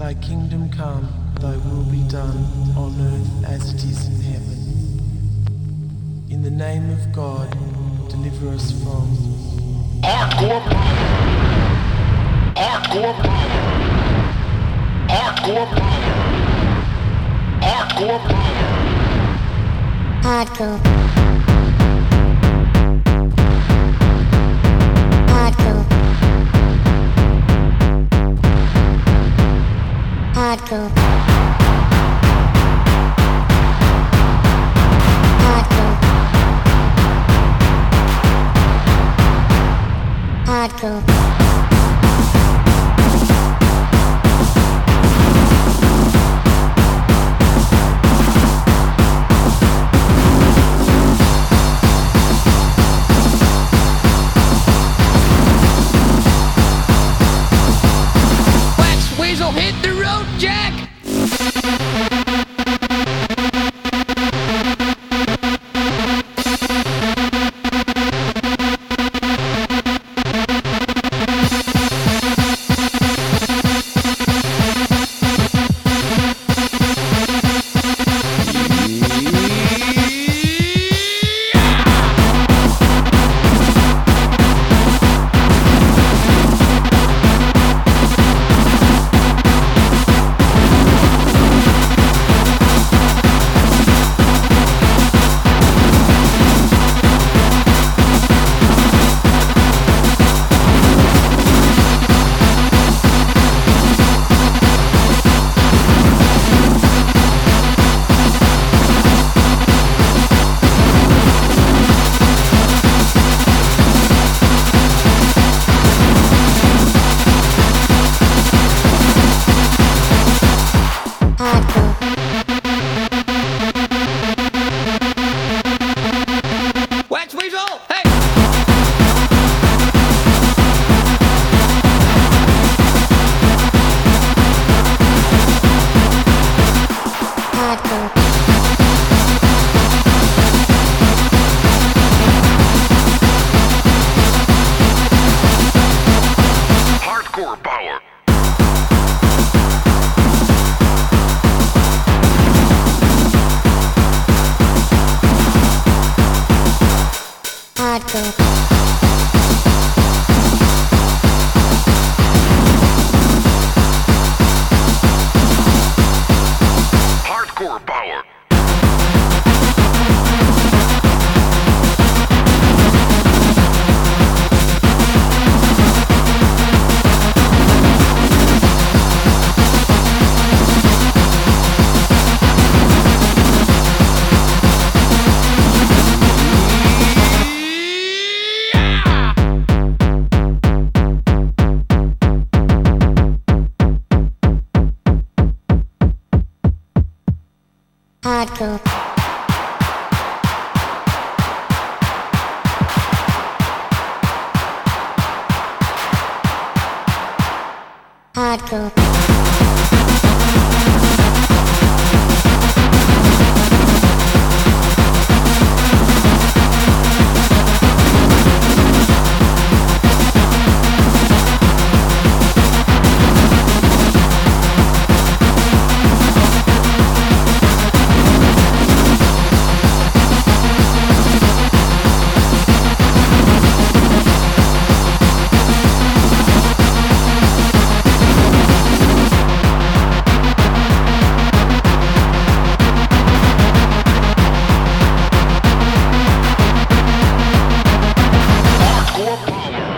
Thy kingdom come, thy will be done on earth as it is in heaven. In the name of God, deliver us from hardcore power. Hardcore power. Hardcore power. Hardcore power. Hardcore. Hardcore. Hardcore. Hardcore. Hardcore. Hardcore. Hardcore.